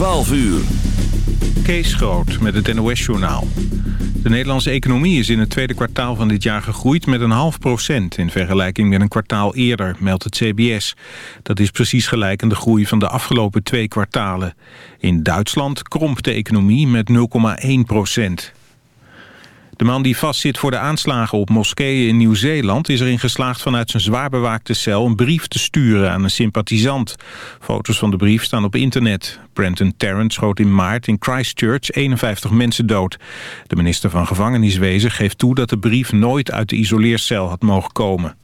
12 uur. Kees Groot met het NOS-journaal. De Nederlandse economie is in het tweede kwartaal van dit jaar gegroeid met een half procent... in vergelijking met een kwartaal eerder, meldt het CBS. Dat is precies gelijk aan de groei van de afgelopen twee kwartalen. In Duitsland kromp de economie met 0,1 procent. De man die vastzit voor de aanslagen op moskeeën in Nieuw-Zeeland... is erin geslaagd vanuit zijn zwaar bewaakte cel een brief te sturen aan een sympathisant. Foto's van de brief staan op internet. Brenton Tarrant schoot in maart in Christchurch 51 mensen dood. De minister van Gevangeniswezen geeft toe dat de brief nooit uit de isoleercel had mogen komen.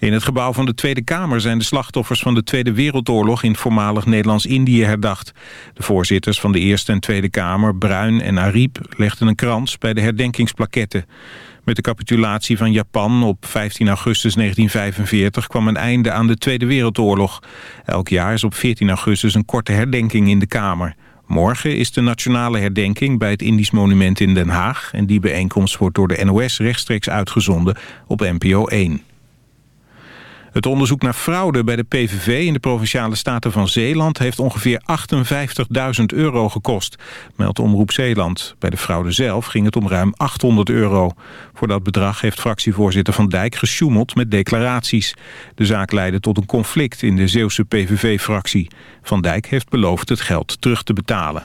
In het gebouw van de Tweede Kamer zijn de slachtoffers van de Tweede Wereldoorlog in voormalig Nederlands-Indië herdacht. De voorzitters van de Eerste en Tweede Kamer, Bruin en Ariep, legden een krans bij de herdenkingsplaketten. Met de capitulatie van Japan op 15 augustus 1945 kwam een einde aan de Tweede Wereldoorlog. Elk jaar is op 14 augustus een korte herdenking in de Kamer. Morgen is de nationale herdenking bij het Indisch Monument in Den Haag... en die bijeenkomst wordt door de NOS rechtstreeks uitgezonden op NPO 1. Het onderzoek naar fraude bij de PVV in de Provinciale Staten van Zeeland... heeft ongeveer 58.000 euro gekost, meldt Omroep Zeeland. Bij de fraude zelf ging het om ruim 800 euro. Voor dat bedrag heeft fractievoorzitter Van Dijk gesjoemeld met declaraties. De zaak leidde tot een conflict in de Zeeuwse PVV-fractie. Van Dijk heeft beloofd het geld terug te betalen.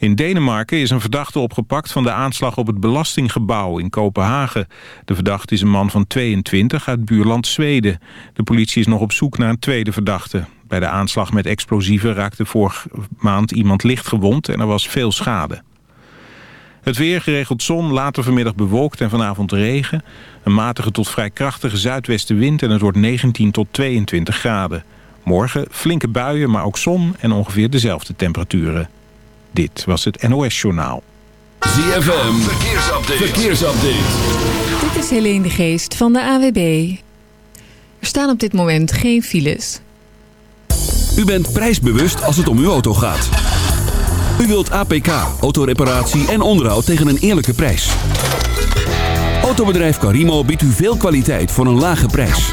In Denemarken is een verdachte opgepakt van de aanslag op het belastinggebouw in Kopenhagen. De verdachte is een man van 22 uit buurland Zweden. De politie is nog op zoek naar een tweede verdachte. Bij de aanslag met explosieven raakte vorige maand iemand licht gewond en er was veel schade. Het weer geregeld zon, later vanmiddag bewolkt en vanavond regen. Een matige tot vrij krachtige zuidwestenwind en het wordt 19 tot 22 graden. Morgen flinke buien, maar ook zon en ongeveer dezelfde temperaturen. Dit was het NOS Journaal. ZFM, verkeersupdate. verkeersupdate. Dit is Helene de Geest van de AWB. Er staan op dit moment geen files. U bent prijsbewust als het om uw auto gaat. U wilt APK, autoreparatie en onderhoud tegen een eerlijke prijs. Autobedrijf Carimo biedt u veel kwaliteit voor een lage prijs.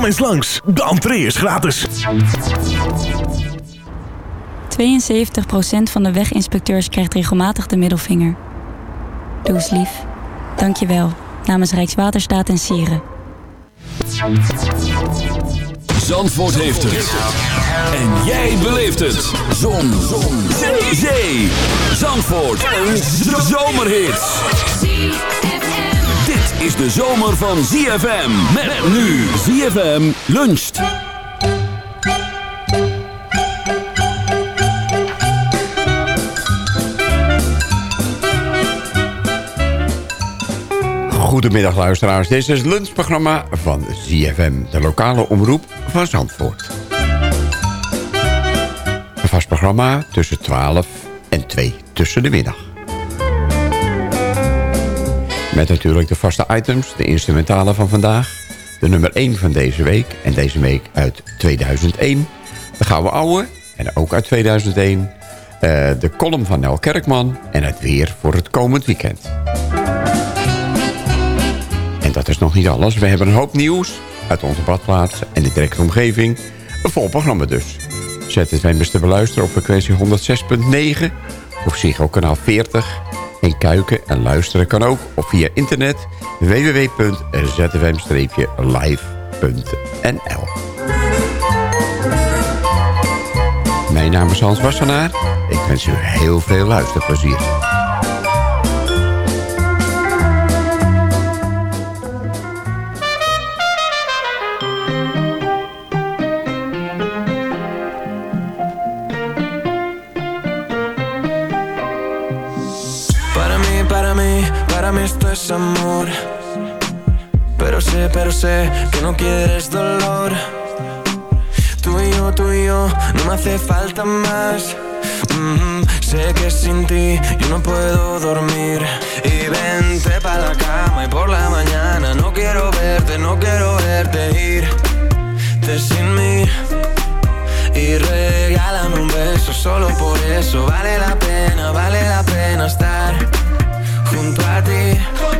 Kom eens langs, de entree is gratis. 72% van de weginspecteurs krijgt regelmatig de middelvinger. Doe eens lief. Dank je wel. Namens Rijkswaterstaat en Sieren. Zandvoort heeft het. En jij beleeft het. Zon. Zon. Zee. Zee. Zandvoort. Een zomerhit. Is de zomer van ZFM. Met nu ZFM luncht. Goedemiddag luisteraars, dit is het lunchprogramma van ZFM, de lokale omroep van Zandvoort. Een vast programma tussen 12 en 2 tussen de middag. Met natuurlijk de vaste items, de instrumentale van vandaag. De nummer 1 van deze week en deze week uit 2001. De Gouden Ouwe en ook uit 2001. Eh, de column van Nel Kerkman en het weer voor het komend weekend. En dat is nog niet alles. We hebben een hoop nieuws uit onze badplaats en de directe omgeving. Een vol programma dus. ZFM is te beluisteren op frequentie 106.9 of Ziggo kanaal 40. En kijken en luisteren kan ook of via internet www.zfm-live.nl Mijn naam is Hans Wassenaar. Ik wens u heel veel luisterplezier. Es amor. Pero sé, pero sé que no quieres dolor. Tú y yo, tú y yo, no me hace falta más. Mm, sé que sin ti yo no puedo dormir. Y vente pa' la cama y por la mañana no quiero verte, no quiero verte irte sin mí. Y regálame un beso, solo por eso vale la pena, vale la pena estar junto a ti.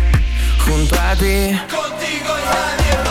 junto a ti. Contigo y nadie más.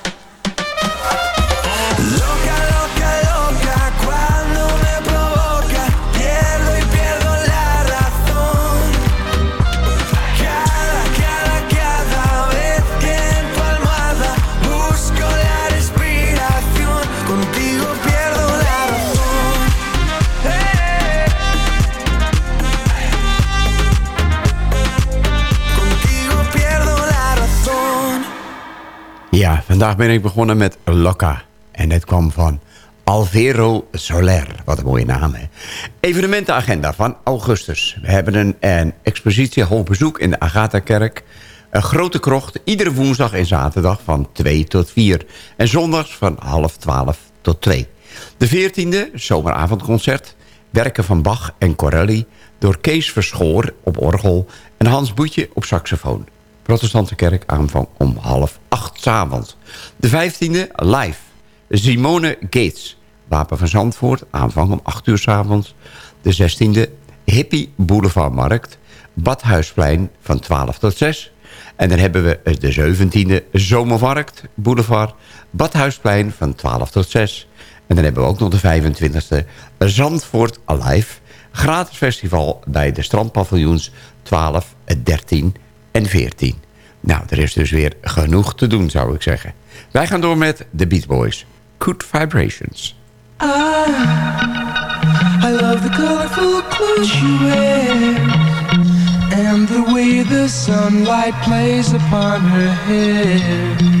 Vandaag ben ik begonnen met Loca. En het kwam van Alvero Soler. Wat een mooie naam, hè? Evenementenagenda van augustus. We hebben een, een expositie hoog bezoek in de Agatha-kerk. Een grote krocht, iedere woensdag en zaterdag van 2 tot 4. En zondags van half 12 tot 2. De 14e, zomeravondconcert. Werken van Bach en Corelli door Kees Verschoor op orgel... en Hans Boetje op saxofoon. Protestantse kerk aanvang om half acht avonds. De 15e live. Simone Gates. Wapen van Zandvoort. Aanvang om 8 uur 's avonds. De 16e Hippie Boulevardmarkt. Badhuisplein van 12 tot 6. En dan hebben we de 17e Zomermarkt Boulevard. Badhuisplein van 12 tot 6. En dan hebben we ook nog de 25e Zandvoort Alive. Gratis festival bij de strandpaviljoens 12, 13 en 14. Nou, er is dus weer genoeg te doen, zou ik zeggen. Wij gaan door met The Beat Boys. Good Vibrations. I love the colorful clothes she wears and the way the sunlight plays upon her hair.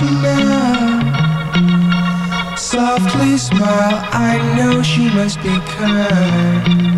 now Softly smile, I know she must be kind.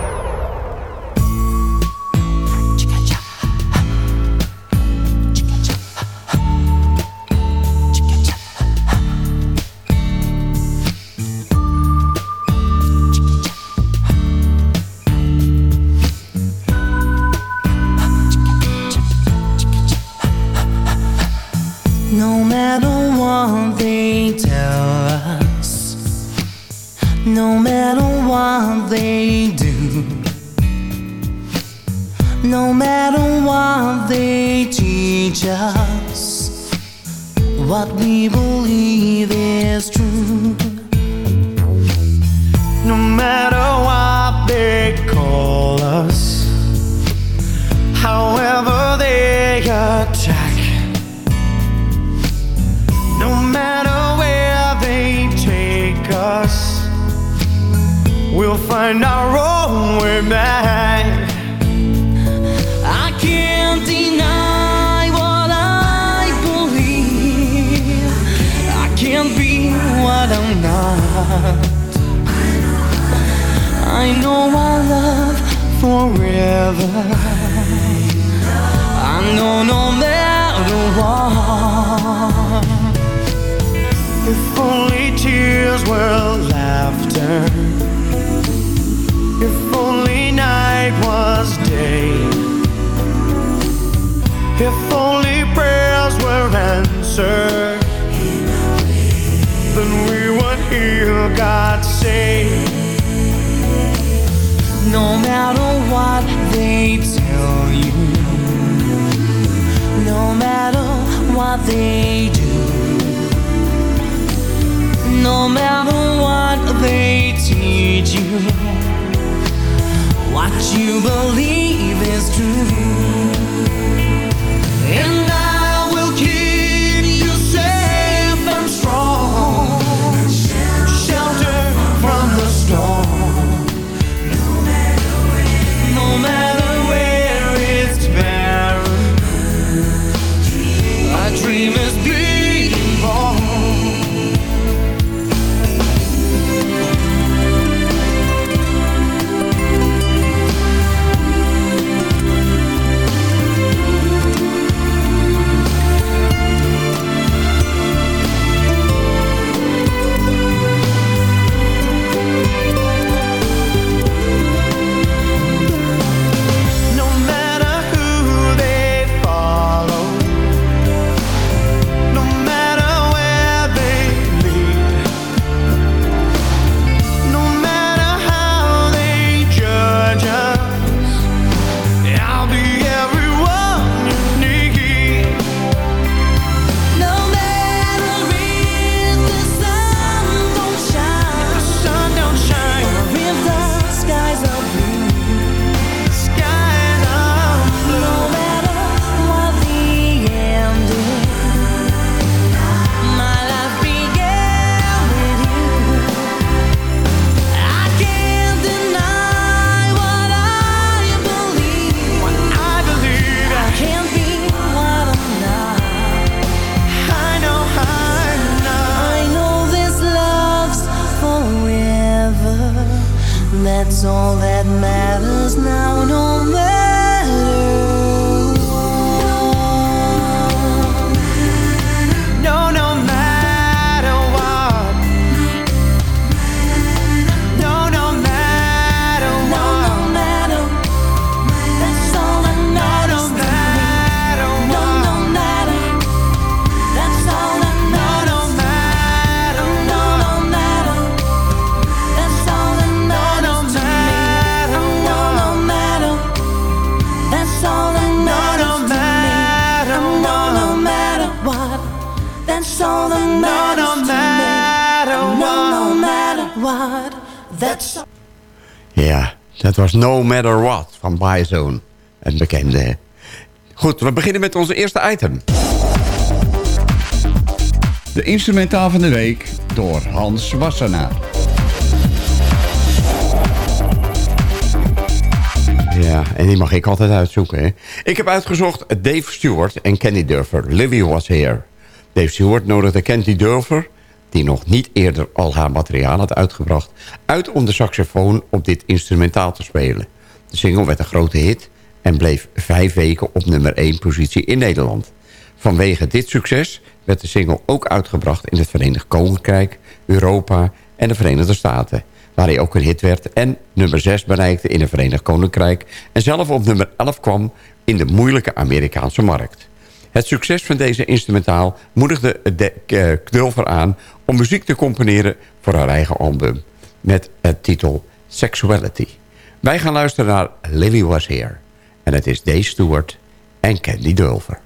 what we believe is true. No matter what they call us, however they attack, no matter where they take us, we'll find our own way back. forever I know no matter what. If only tears were laughter. If only night was day. If only prayers were answered. Then we would hear God say No matter they tell you, no matter what they do, no matter what they teach you, what you believe is true. That's all that matters now, That's. Ja, dat was No Matter What van Byzone. Een bekende. Goed, we beginnen met onze eerste item. De instrumentaal van de week door Hans Wassenaar. Ja, en die mag ik altijd uitzoeken. Hè? Ik heb uitgezocht Dave Stewart en Kenny Durfer. Livy was here. Dave Stewart nodigde Kenny Durfer, die nog niet eerder al haar materiaal had uitgebracht... uit om de saxofoon op dit instrumentaal te spelen. De single werd een grote hit en bleef vijf weken op nummer 1 positie in Nederland. Vanwege dit succes werd de single ook uitgebracht in het Verenigd Koninkrijk, Europa en de Verenigde Staten. Waar hij ook een hit werd en nummer 6 bereikte in het Verenigd Koninkrijk... en zelf op nummer 11 kwam in de moeilijke Amerikaanse markt. Het succes van deze instrumentaal moedigde de eh, Dulver aan... om muziek te componeren voor haar eigen album... met het titel Sexuality. Wij gaan luisteren naar Lily Was Here. En het is Dave Stewart en Candy Dulver.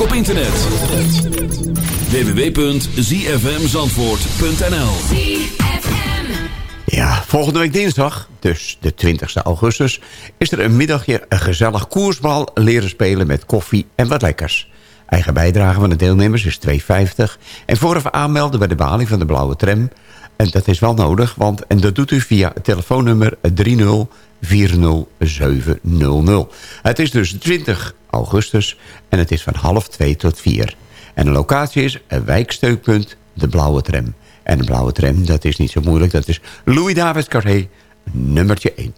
op internet. www.zfmzandvoort.nl Ja, volgende week dinsdag, dus de 20e augustus... is er een middagje een gezellig koersbal leren spelen met koffie en wat lekkers. Eigen bijdrage van de deelnemers is 2,50. En vooraf aanmelden bij de balie van de blauwe tram... En dat is wel nodig, want en dat doet u via telefoonnummer 30 40700. Het is dus 20 augustus en het is van half 2 tot 4. En de locatie is een wijksteunpunt De Blauwe Tram. En de Blauwe Tram, dat is niet zo moeilijk. Dat is Louis David Carré, nummertje 1.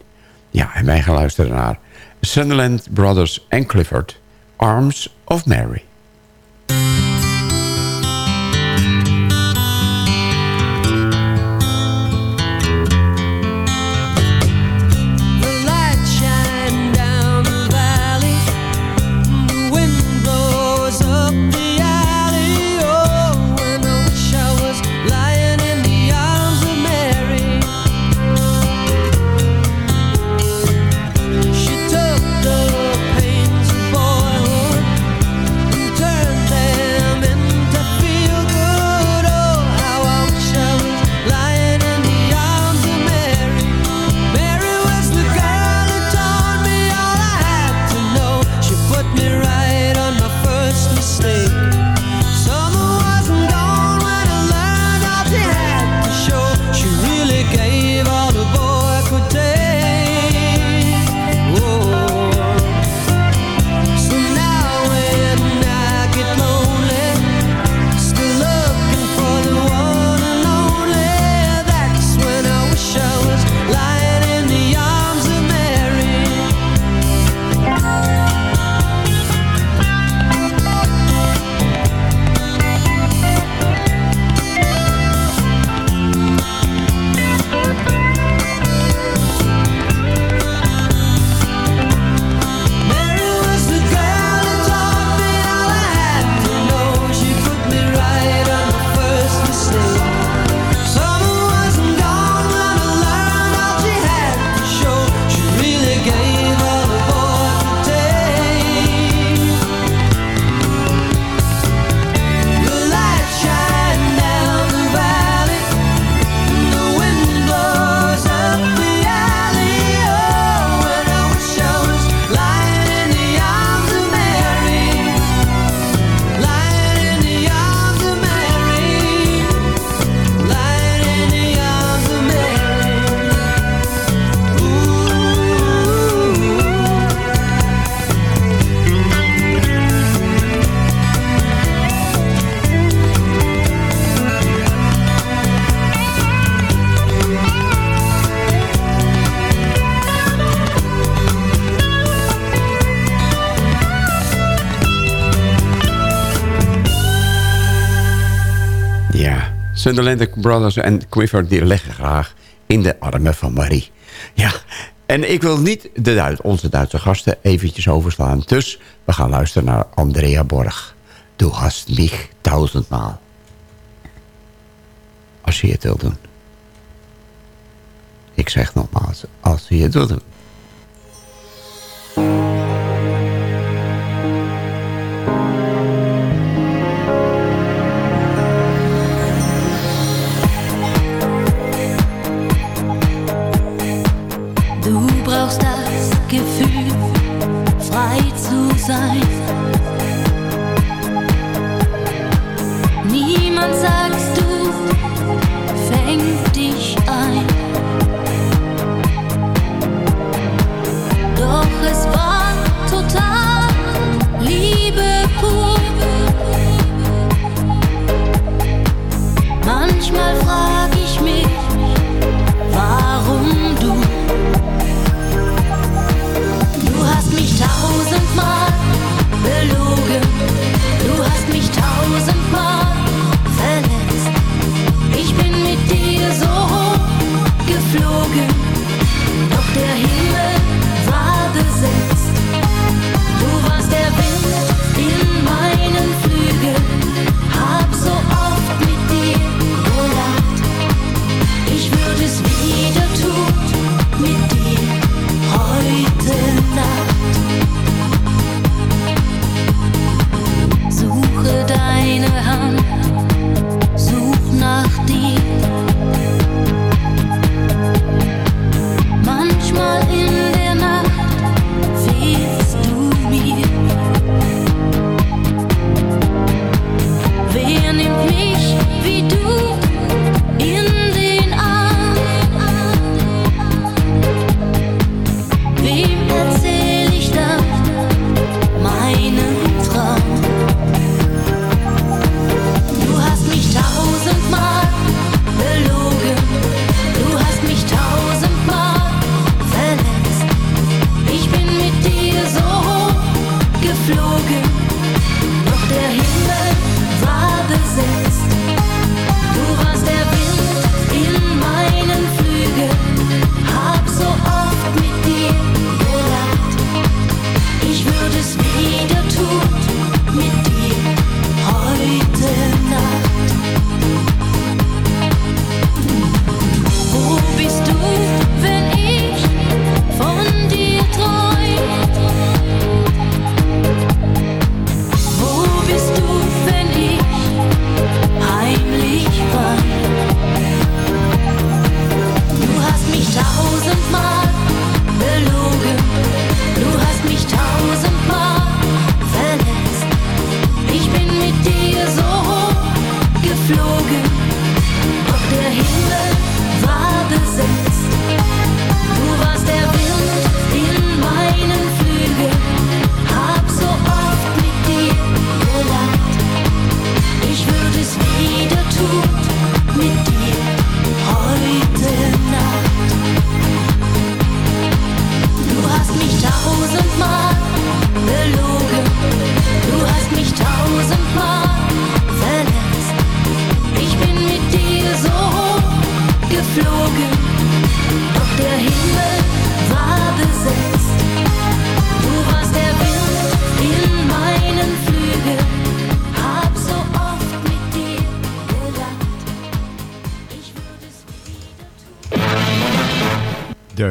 Ja, en wij gaan luisteren naar Sunderland Brothers en Clifford. Arms of Mary. Sunderland Brothers en Quiver die leggen graag in de armen van Marie. Ja, en ik wil niet de Duit, onze Duitse gasten eventjes overslaan. Dus we gaan luisteren naar Andrea Borg. Du hast mich tausendmaal. Als je het wil doen. Ik zeg nogmaals, als je het wil doen.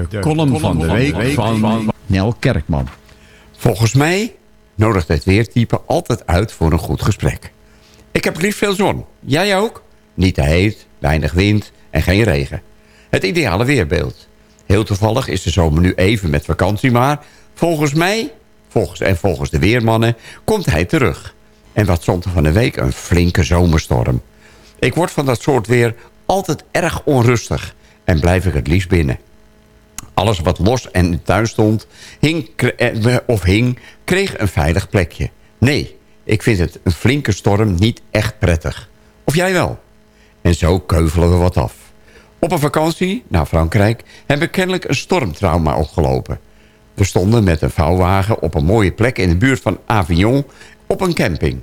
De, column van de week van, Nel Kerkman. Volgens mij nodigt het weertype altijd uit voor een goed gesprek. Ik heb het liefst veel zon. Jij ook? Niet te heet, weinig wind en geen regen. Het ideale weerbeeld. Heel toevallig is de zomer nu even met vakantie, maar volgens mij, volgens, en volgens de weermannen, komt hij terug. En wat stond er van de week? Een flinke zomerstorm. Ik word van dat soort weer altijd erg onrustig en blijf ik het liefst binnen. Alles wat los en in tuin stond, hing, eh, of hing, kreeg een veilig plekje. Nee, ik vind het een flinke storm niet echt prettig. Of jij wel? En zo keuvelen we wat af. Op een vakantie naar Frankrijk heb ik kennelijk een stormtrauma opgelopen. We stonden met een vouwwagen op een mooie plek in de buurt van Avignon op een camping.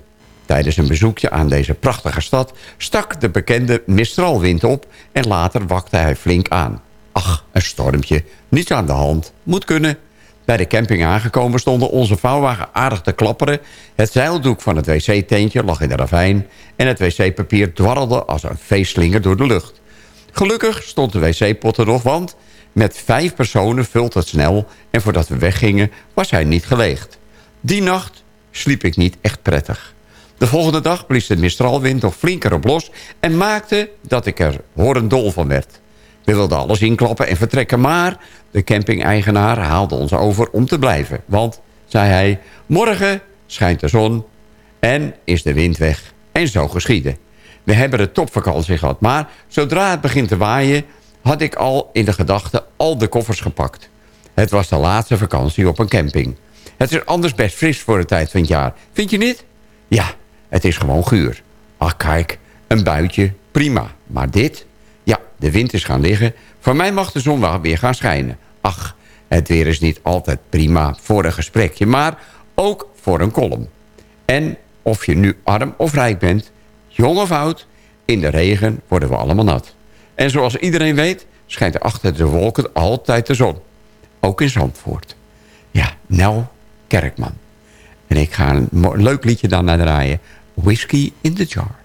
Tijdens een bezoekje aan deze prachtige stad stak de bekende Mistralwind op en later wakte hij flink aan. Ach, een stormpje, niets aan de hand, moet kunnen. Bij de camping aangekomen stonden onze vouwwagen aardig te klapperen. Het zeildoek van het wc-teentje lag in de ravijn... en het wc-papier dwarrelde als een feestslinger door de lucht. Gelukkig stond de wc-pot er nog, want met vijf personen vult het snel... en voordat we weggingen was hij niet geleegd. Die nacht sliep ik niet echt prettig. De volgende dag blies de mistralwind nog flinker op los... en maakte dat ik er horendol van werd. We wilden alles inklappen en vertrekken, maar de camping-eigenaar haalde ons over om te blijven. Want, zei hij, morgen schijnt de zon en is de wind weg. En zo geschiedde. We hebben de topvakantie gehad, maar zodra het begint te waaien... had ik al in de gedachten al de koffers gepakt. Het was de laatste vakantie op een camping. Het is anders best fris voor de tijd van het jaar. Vind je niet? Ja, het is gewoon guur. Ach kijk, een buitje, prima. Maar dit? De wind is gaan liggen. Voor mij mag de zon wel weer gaan schijnen. Ach, het weer is niet altijd prima voor een gesprekje... maar ook voor een kolom. En of je nu arm of rijk bent, jong of oud... in de regen worden we allemaal nat. En zoals iedereen weet, schijnt er achter de wolken altijd de zon. Ook in Zandvoort. Ja, Nel Kerkman. En ik ga een leuk liedje dan naar draaien. Whiskey in the Jar.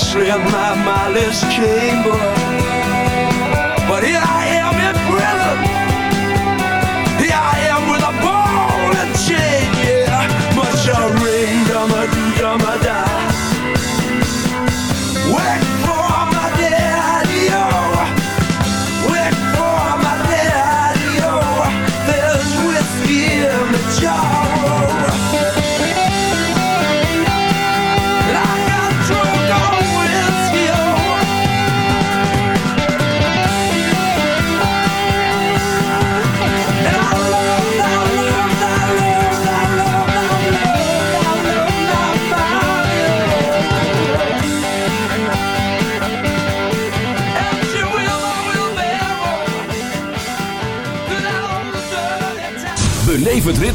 Especially in my Molly's chamber.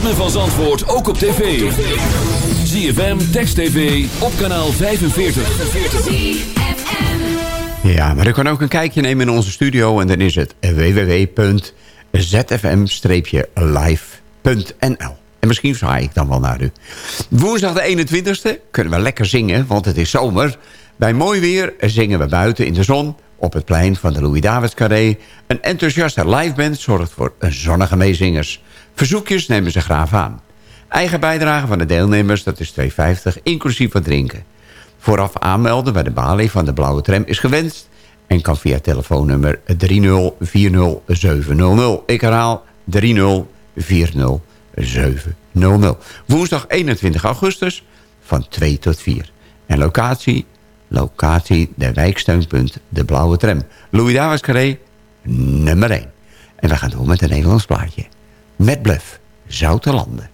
Ritme van Zandvoort ook op tv. ZFM, Text TV, op kanaal 45. Ja, maar u kan ook een kijkje nemen in onze studio... en dan is het www.zfm-live.nl. En misschien zwaai ik dan wel naar u. Woensdag de 21ste kunnen we lekker zingen, want het is zomer. Bij mooi weer zingen we buiten in de zon... op het plein van de Louis-Davids Carré. Een enthousiaste liveband zorgt voor een zonnige meezingers. Verzoekjes nemen ze graag aan. Eigen bijdrage van de deelnemers, dat is 2,50, inclusief wat drinken. Vooraf aanmelden bij de balie van de Blauwe Tram is gewenst... en kan via telefoonnummer 3040700. Ik herhaal 3040700. Woensdag 21 augustus van 2 tot 4. En locatie, Locatie de wijksteunpunt De Blauwe Tram. Louis Davis Carré, nummer 1. En we gaan door met een Nederlands plaatje. Met Bluff, Zoute Landen.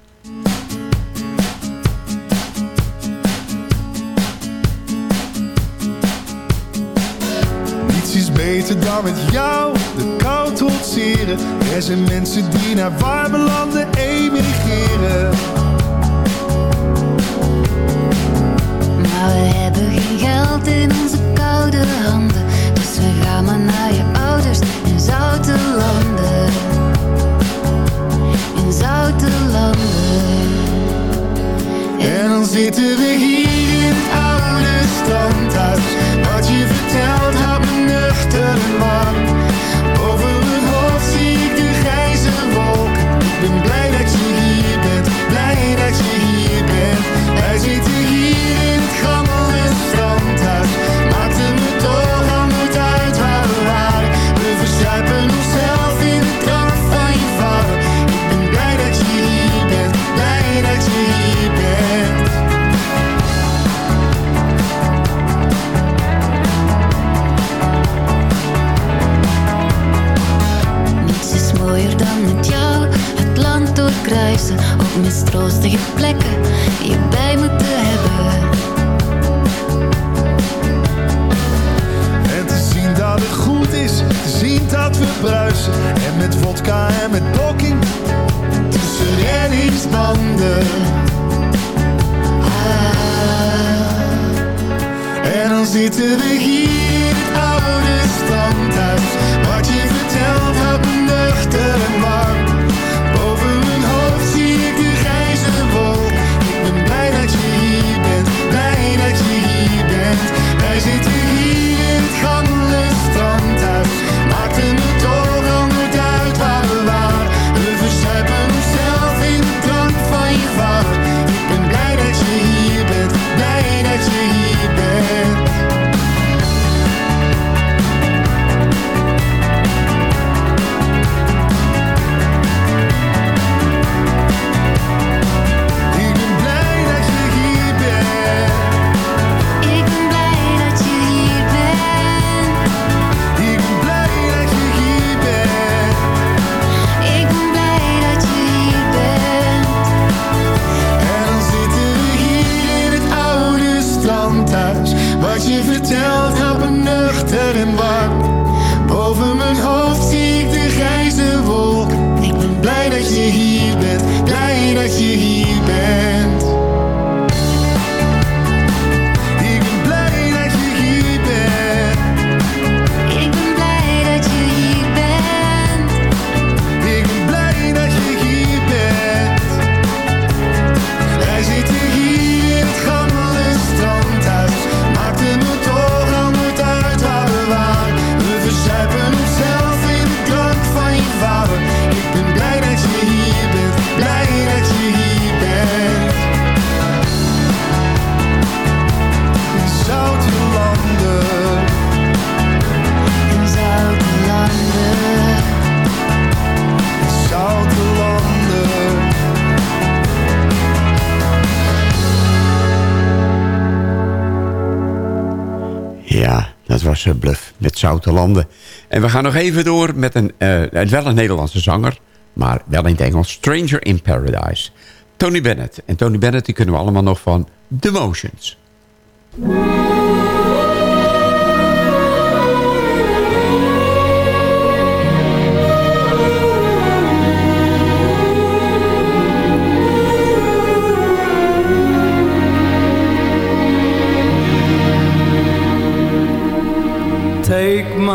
Niets is beter dan met jou de kou trotseren. Er zijn mensen die naar warme landen emigreren. Nou, in onze koude handen. Dus we gaan maar naar je ouders in zoute landen. In zoute landen. En dan zitten we hier. kruisen Op mistroostige plekken je bij moeten hebben En te zien dat het goed is, te zien dat we bruisen En met vodka en met poking Tussen renningsbanden. ah. En dan zitten we hier in het oude standhuis Wat je vertelt had nuchter landen. En we gaan nog even door met een, eh, eh, wel een Nederlandse zanger, maar wel in het Engels. Stranger in Paradise. Tony Bennett. En Tony Bennett die kunnen we allemaal nog van The Motions.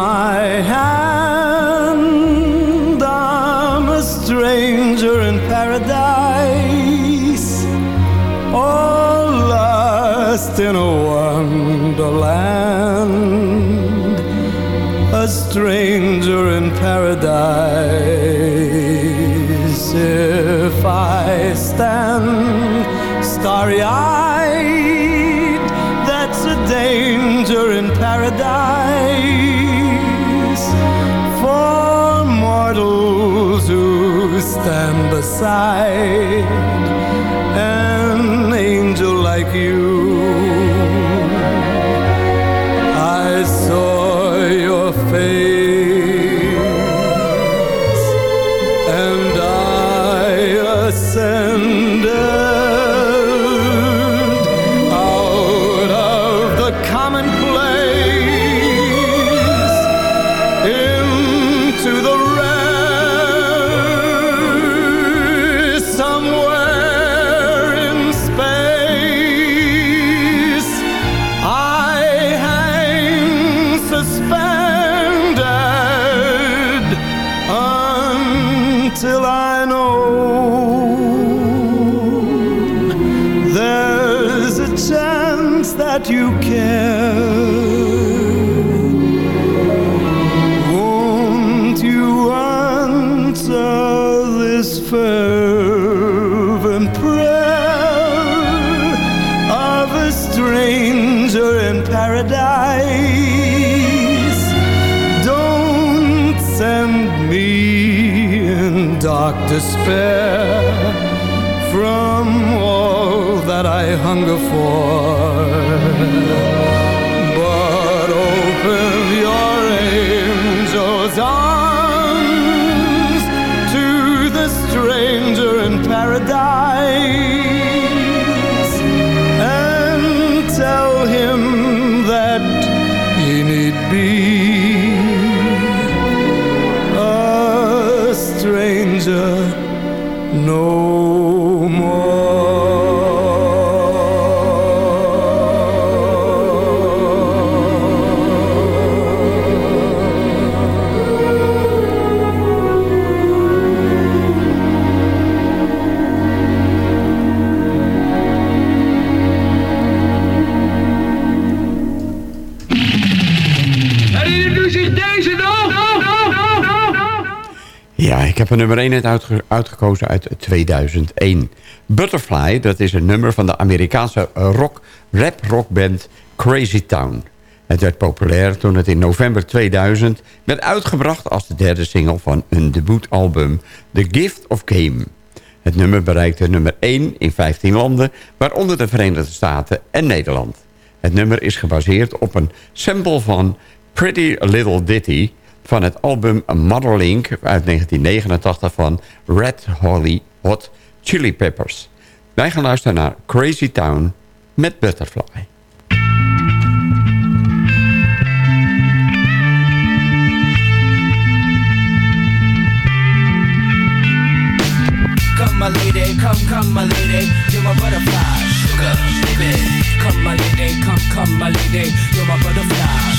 my hand. I'm a stranger in paradise, all lost in a wonderland. A stranger in paradise. If I stand starry eyed, that's a danger in paradise. side an angel like you. I saw your face. That you care. Won't you answer this fervent prayer of a stranger in paradise? Don't send me in dark despair from all that I hunger for love. Ik heb een nummer 1 net uitge- uitgekozen uit 2001. Butterfly, dat is een nummer van de Amerikaanse rock, rap rockband Crazy Town. Het werd populair toen het in november 2000 werd uitgebracht als de derde single van hun debuutalbum The Gift of Game. Het nummer bereikte nummer 1 in 15 landen, waaronder de Verenigde Staten en Nederland. Het nummer is gebaseerd op een sample van Pretty Little Ditty van het album Motherlink uit 1989 van Red Holly Hot Chili Peppers. Wij gaan luisteren naar Crazy Town met Butterfly. Come my lady, come, come my lady, you're my butterfly, sugar, baby. Come my lady, come, come my lady, you're my butterfly,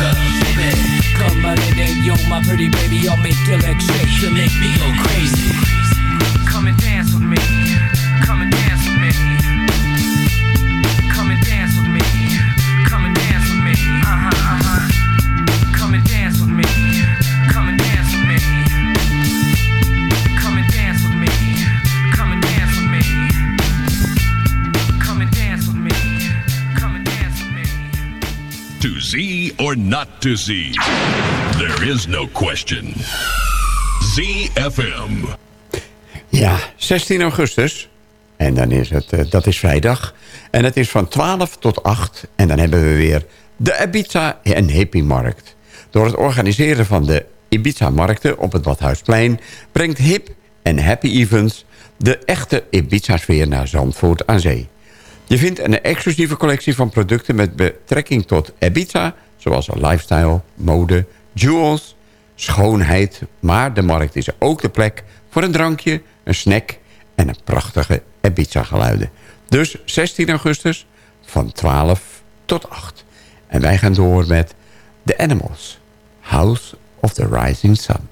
Come on in and yo, my pretty baby, I'll make your legs shake to make me go crazy. Come and dance with me. Come and Z or not to Z? There is no question. ZFM. Ja, 16 augustus. En dan is het, eh, dat is vrijdag. En het is van 12 tot 8. En dan hebben we weer de Ibiza en Hippie Markt. Door het organiseren van de Ibiza-markten op het Badhuisplein... brengt Hip en Happy Events de echte Ibiza-sfeer naar Zandvoort aan zee. Je vindt een exclusieve collectie van producten met betrekking tot Ibiza... zoals lifestyle, mode, jewels, schoonheid. Maar de markt is ook de plek voor een drankje, een snack en een prachtige Ibiza-geluiden. Dus 16 augustus van 12 tot 8. En wij gaan door met The Animals, House of the Rising Sun.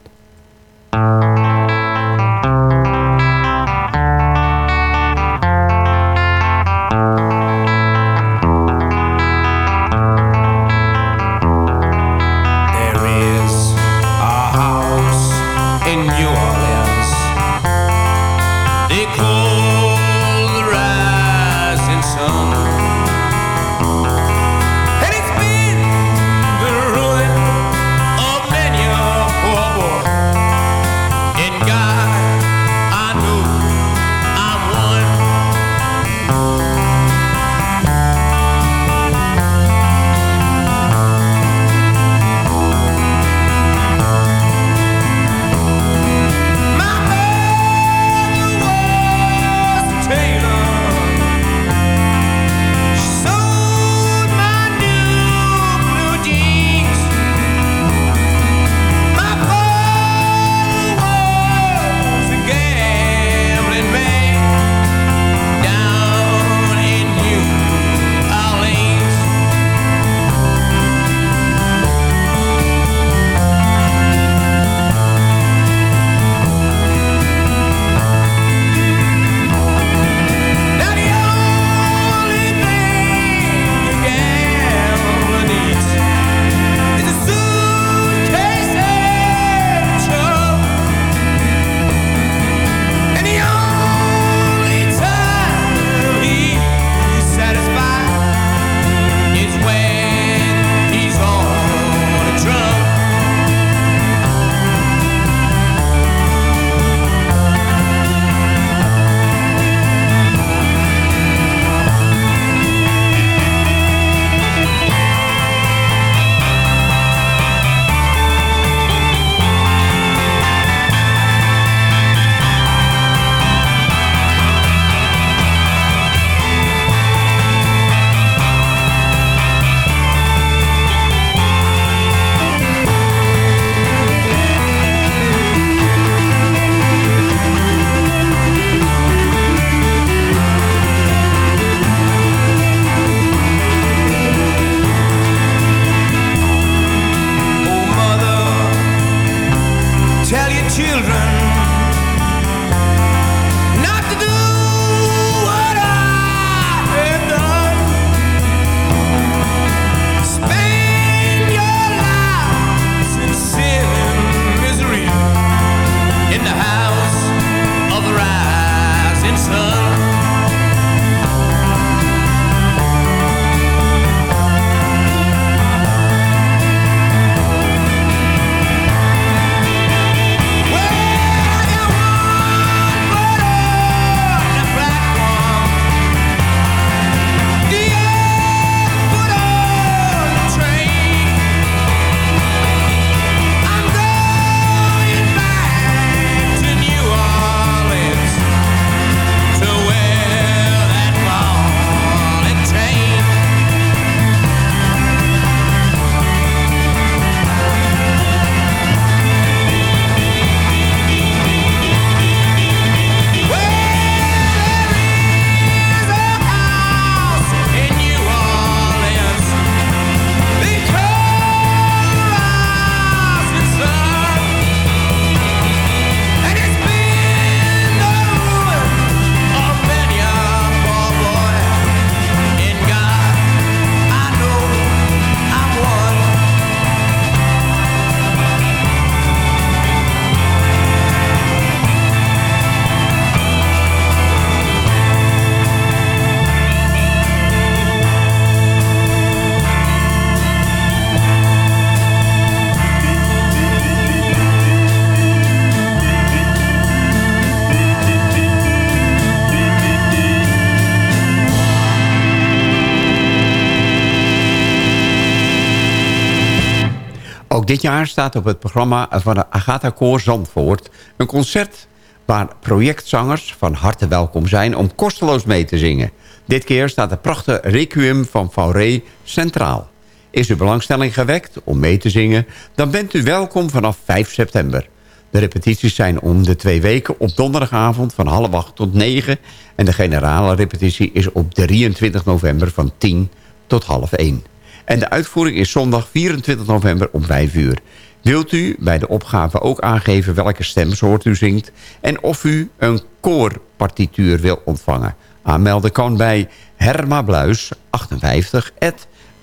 Dit jaar staat op het programma van de Agatha Koor Zandvoort... een concert waar projectzangers van harte welkom zijn om kosteloos mee te zingen. Dit keer staat de prachtige Requiem van Fauré centraal. Is uw belangstelling gewekt om mee te zingen... dan bent u welkom vanaf 5 september. De repetities zijn om de twee weken op donderdagavond van half acht tot 9... en de generale repetitie is op 23 november van 10 tot half 1. En de uitvoering is zondag 24 november om 5 uur. Wilt u bij de opgave ook aangeven welke stemsoort u zingt... en of u een koorpartituur wil ontvangen? Aanmelden kan bij hermabluis58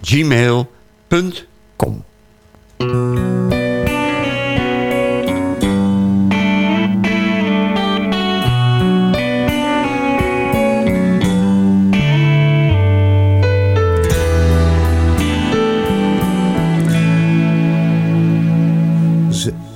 gmail.com.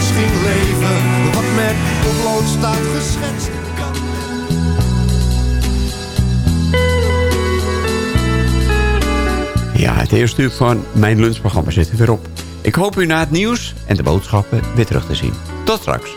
Ging leven. Wat met potlood staat geschetst. Ja, het eerste uur van mijn lunchprogramma zit er weer op. Ik hoop u na het nieuws en de boodschappen weer terug te zien. Tot straks.